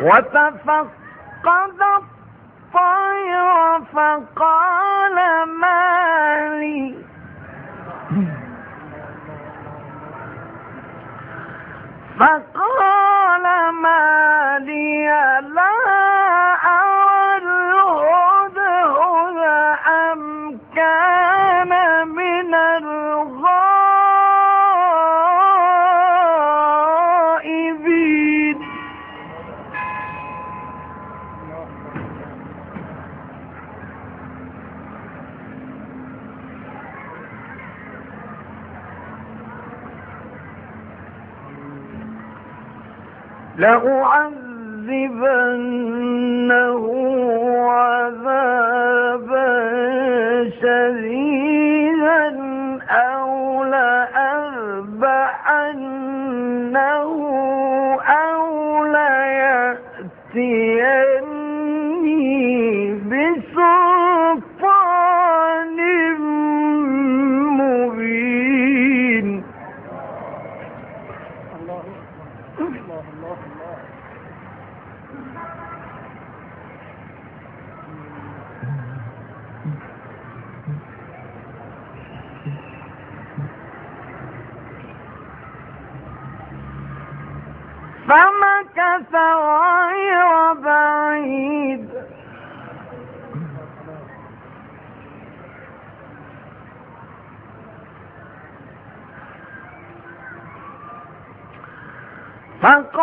وتفقد الطير فقال ما لي؟ فقال ما لأعذبنه عذابا شديدا. 慢高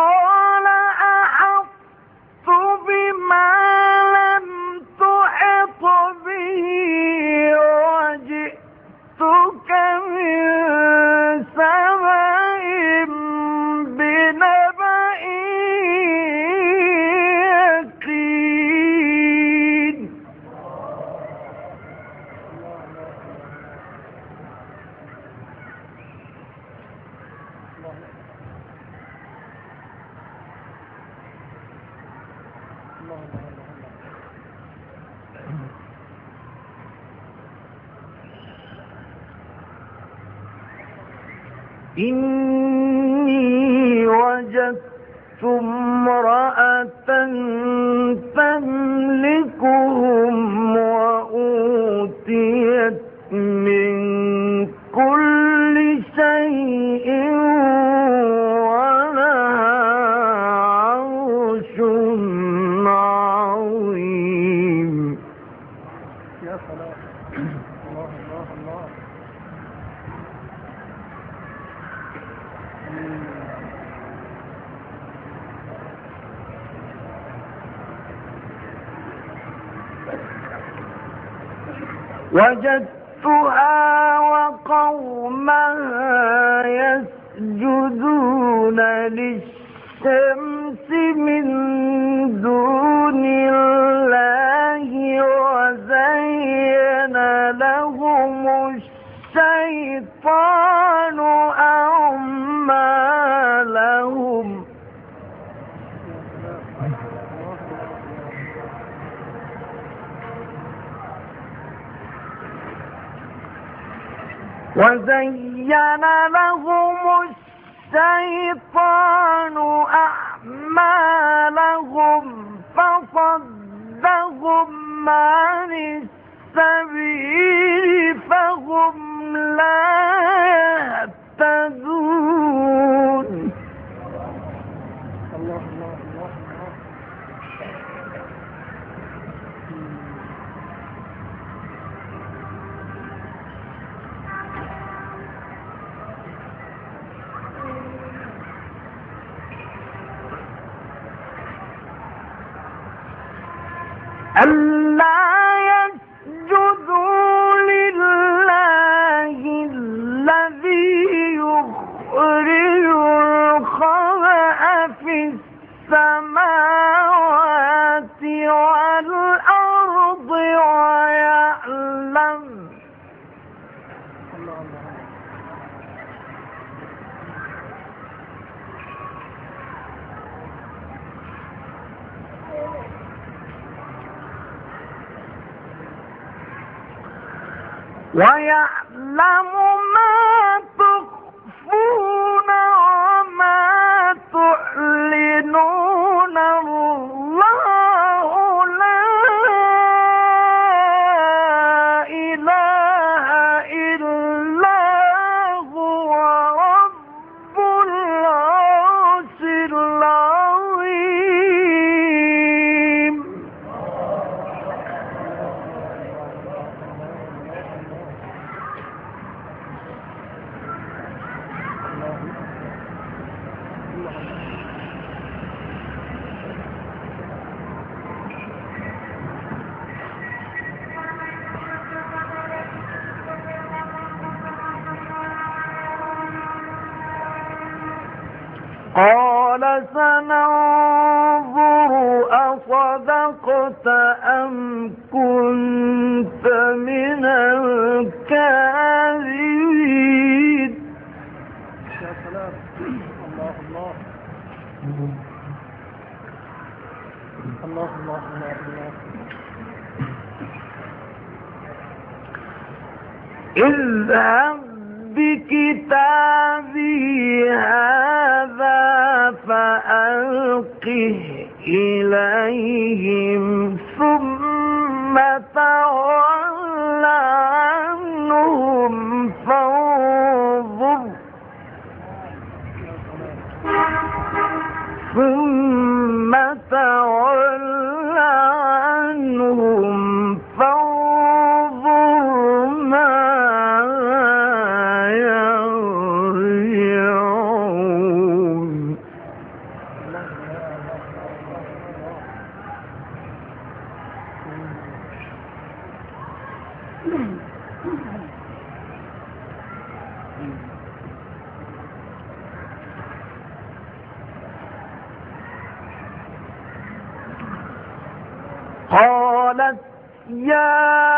إني وجدتم الله وجدتها وقومها يسجدون للشمس من وزين لهم الشيطان أن ننظر أصدقت أم كنت من الكاذبين. الله الله الله الله الله الله بكتابي هذا فألقه إليهم ثم قالت يا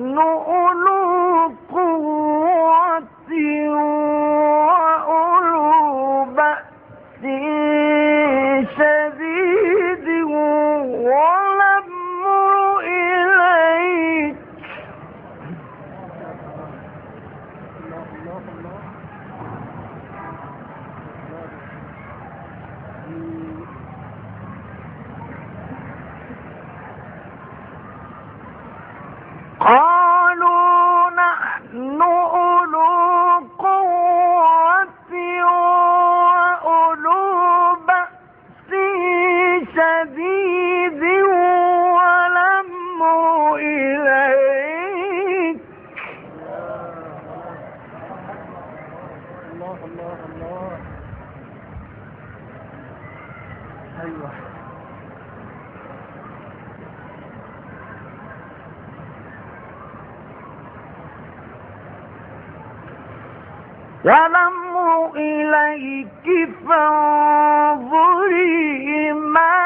نؤمن والأمر إليك فانظري ما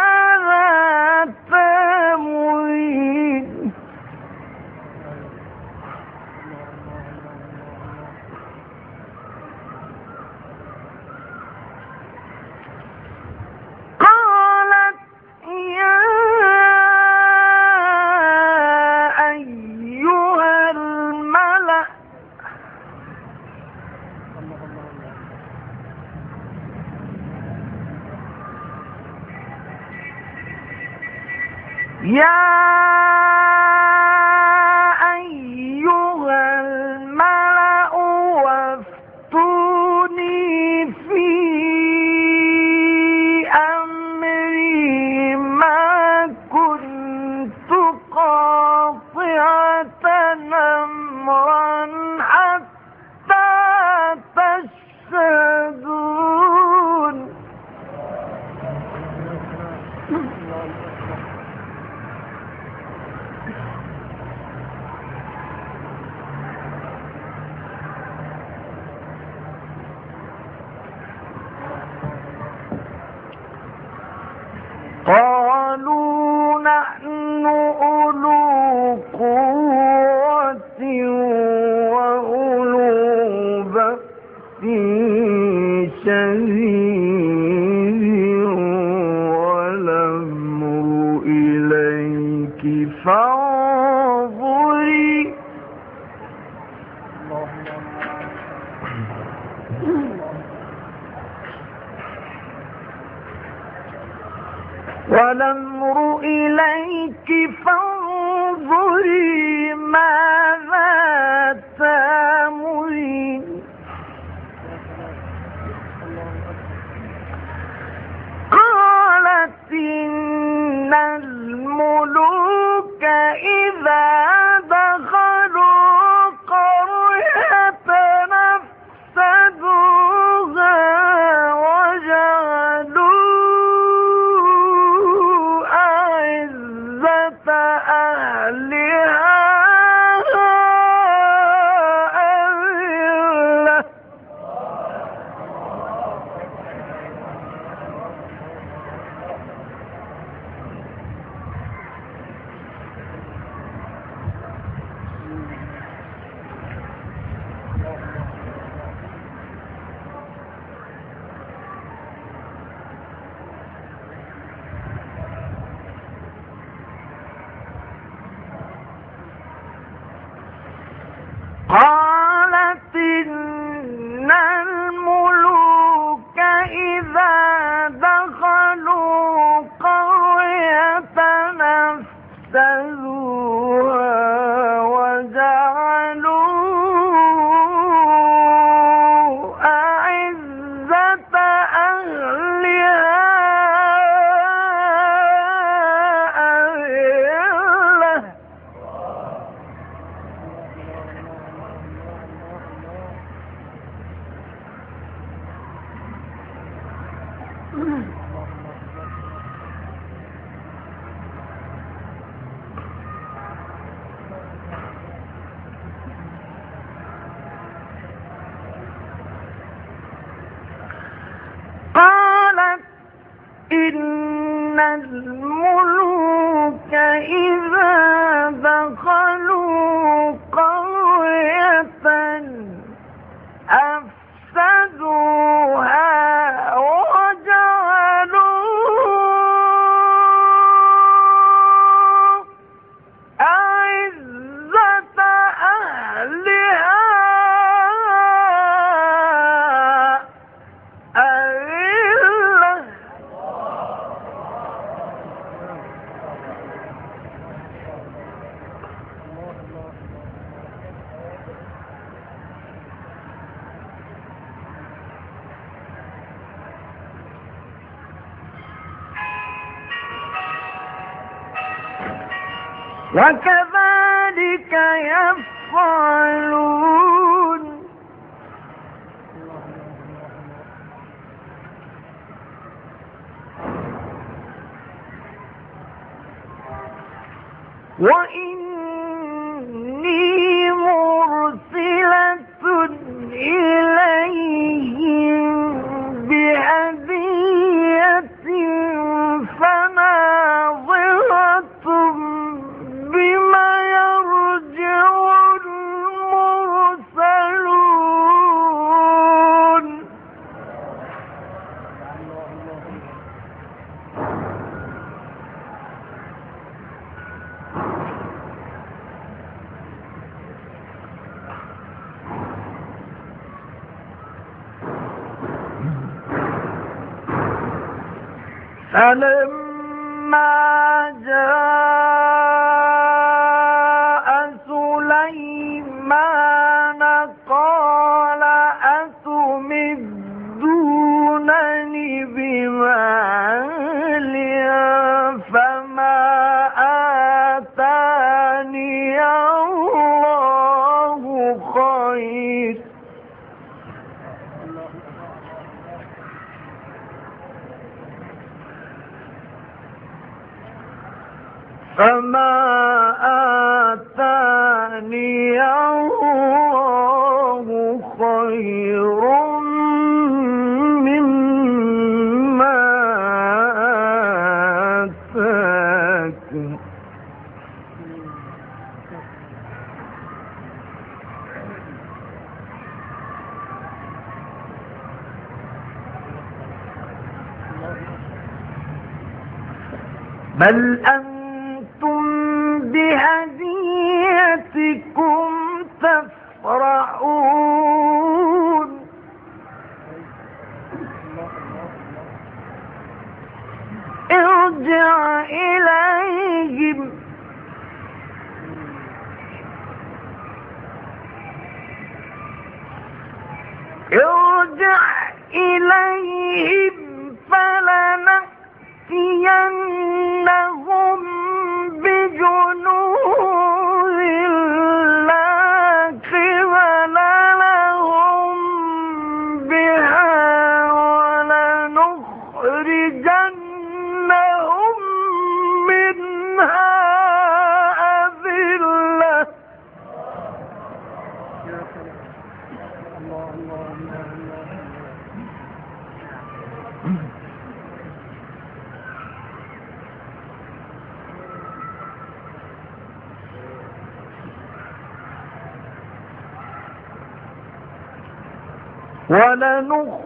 يا أيها الملأ وافتوني في أمري ما كنت قاطعة أمرا حتى تشهدون. والأمر إليك فانظر. وكذلك يفعلون. وإن God بل أنتم بهديتكم تفرحون؟ ارجع إليهم. ارجع إليهم فلنأتينهم ولنخرجنهم